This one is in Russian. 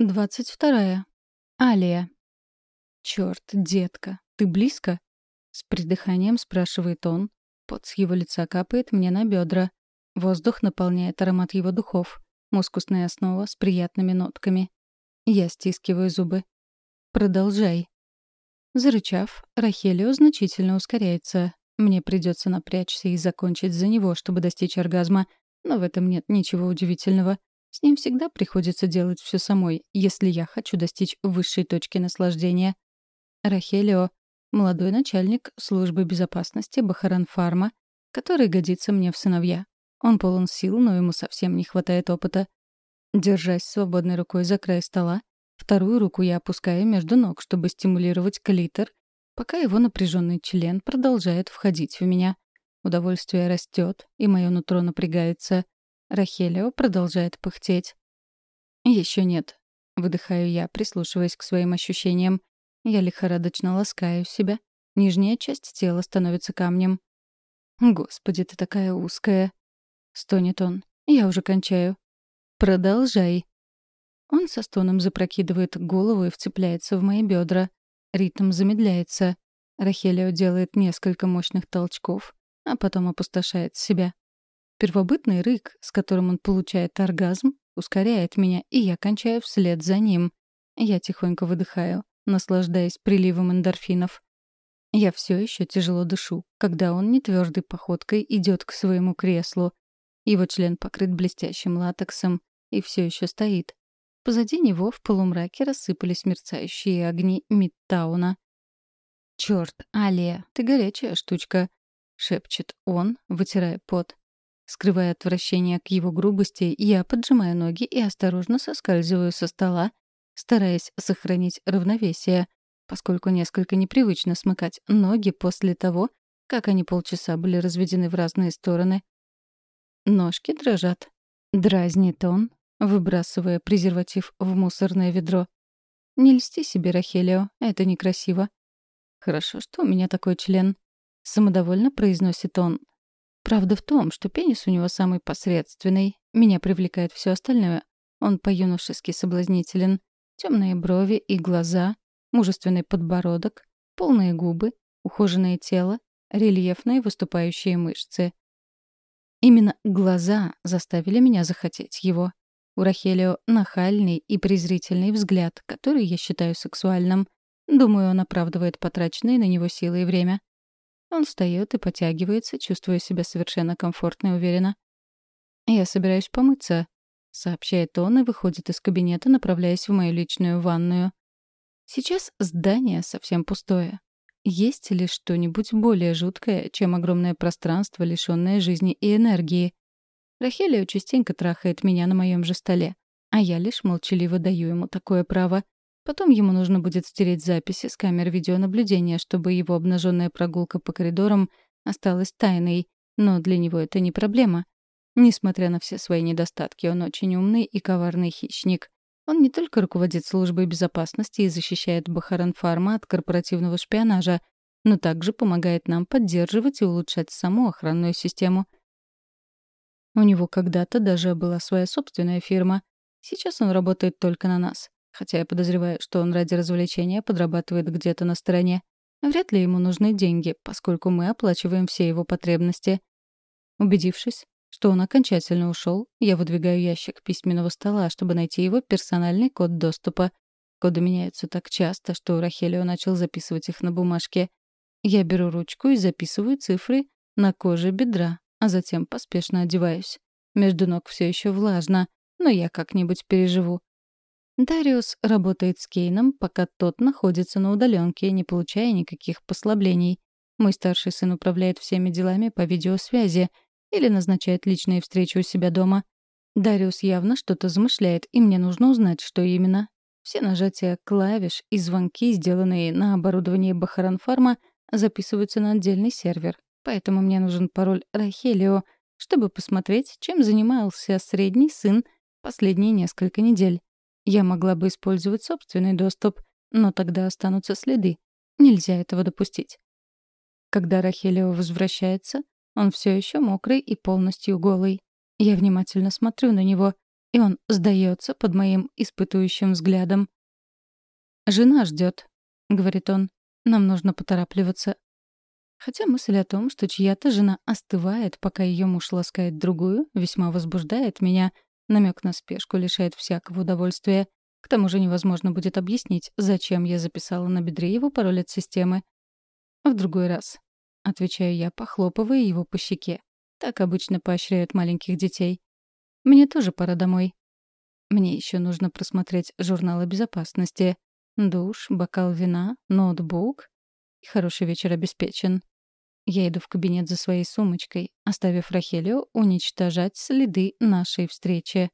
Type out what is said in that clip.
Двадцать вторая. Алия. «Чёрт, детка, ты близко?» С придыханием спрашивает он. Пот с его лица капает мне на бедра. Воздух наполняет аромат его духов. Мускусная основа с приятными нотками. Я стискиваю зубы. «Продолжай». Зарычав, Рахелио значительно ускоряется. Мне придется напрячься и закончить за него, чтобы достичь оргазма. Но в этом нет ничего удивительного. С ним всегда приходится делать все самой, если я хочу достичь высшей точки наслаждения. Рахелио — молодой начальник службы безопасности Бахаранфарма, который годится мне в сыновья. Он полон сил, но ему совсем не хватает опыта. Держась свободной рукой за край стола, вторую руку я опускаю между ног, чтобы стимулировать клитор, пока его напряженный член продолжает входить в меня. Удовольствие растет, и мое нутро напрягается — Рахелио продолжает пыхтеть. Еще нет. Выдыхаю я, прислушиваясь к своим ощущениям. Я лихорадочно ласкаю себя. Нижняя часть тела становится камнем. «Господи, ты такая узкая!» Стонет он. «Я уже кончаю». «Продолжай». Он со стоном запрокидывает голову и вцепляется в мои бедра. Ритм замедляется. Рахелио делает несколько мощных толчков, а потом опустошает себя. Первобытный рык, с которым он получает оргазм, ускоряет меня, и я кончаю вслед за ним. Я тихонько выдыхаю, наслаждаясь приливом эндорфинов. Я все еще тяжело дышу, когда он нетвердой походкой идет к своему креслу. Его член покрыт блестящим латексом и все еще стоит. Позади него в полумраке рассыпались мерцающие огни Мидтауна. «Чёрт, Алия, ты горячая штучка», — шепчет он, вытирая пот. Скрывая отвращение к его грубости, я поджимаю ноги и осторожно соскальзываю со стола, стараясь сохранить равновесие, поскольку несколько непривычно смыкать ноги после того, как они полчаса были разведены в разные стороны. Ножки дрожат. Дразнит он, выбрасывая презерватив в мусорное ведро. «Не льсти себе, Рахелио, это некрасиво». «Хорошо, что у меня такой член», — самодовольно произносит он, Правда в том, что пенис у него самый посредственный. Меня привлекает все остальное. Он по-юношески соблазнителен. Темные брови и глаза, мужественный подбородок, полные губы, ухоженное тело, рельефные выступающие мышцы. Именно глаза заставили меня захотеть его. У Рахелио нахальный и презрительный взгляд, который я считаю сексуальным. Думаю, он оправдывает потраченные на него силы и время. Он встает и потягивается, чувствуя себя совершенно комфортно и уверенно. «Я собираюсь помыться», — сообщает он и выходит из кабинета, направляясь в мою личную ванную. Сейчас здание совсем пустое. Есть ли что-нибудь более жуткое, чем огромное пространство, лишённое жизни и энергии? Рахелио частенько трахает меня на моем же столе, а я лишь молчаливо даю ему такое право. Потом ему нужно будет стереть записи с камер видеонаблюдения, чтобы его обнаженная прогулка по коридорам осталась тайной, но для него это не проблема. Несмотря на все свои недостатки, он очень умный и коварный хищник. Он не только руководит службой безопасности и защищает Бахаран-Фарма от корпоративного шпионажа, но также помогает нам поддерживать и улучшать саму охранную систему. У него когда-то даже была своя собственная фирма. Сейчас он работает только на нас хотя я подозреваю, что он ради развлечения подрабатывает где-то на стороне. Вряд ли ему нужны деньги, поскольку мы оплачиваем все его потребности. Убедившись, что он окончательно ушел, я выдвигаю ящик письменного стола, чтобы найти его персональный код доступа. Коды меняются так часто, что Рахелио начал записывать их на бумажке. Я беру ручку и записываю цифры на коже бедра, а затем поспешно одеваюсь. Между ног все еще влажно, но я как-нибудь переживу. Дариус работает с Кейном, пока тот находится на удаленке, не получая никаких послаблений. Мой старший сын управляет всеми делами по видеосвязи или назначает личные встречи у себя дома. Дариус явно что-то замышляет, и мне нужно узнать, что именно. Все нажатия клавиш и звонки, сделанные на оборудовании Бахаранфарма, записываются на отдельный сервер. Поэтому мне нужен пароль Рахелио, чтобы посмотреть, чем занимался средний сын последние несколько недель. Я могла бы использовать собственный доступ, но тогда останутся следы. Нельзя этого допустить. Когда Рахелио возвращается, он все еще мокрый и полностью голый. Я внимательно смотрю на него. и он сдается под моим испытующим взглядом. «Жена ждет», — говорит он. «Нам нужно поторапливаться». Хотя мысль о том, что чья-то жена остывает, пока ее муж ласкает другую, весьма возбуждает меня. Намек на спешку лишает всякого удовольствия. К тому же невозможно будет объяснить, зачем я записала на бедре его пароль от системы. «В другой раз», — отвечаю я, похлопывая его по щеке. Так обычно поощряют маленьких детей. «Мне тоже пора домой». Мне еще нужно просмотреть журналы безопасности. Душ, бокал вина, ноутбук. Хороший вечер обеспечен. Я иду в кабинет за своей сумочкой, оставив Рахелию уничтожать следы нашей встречи.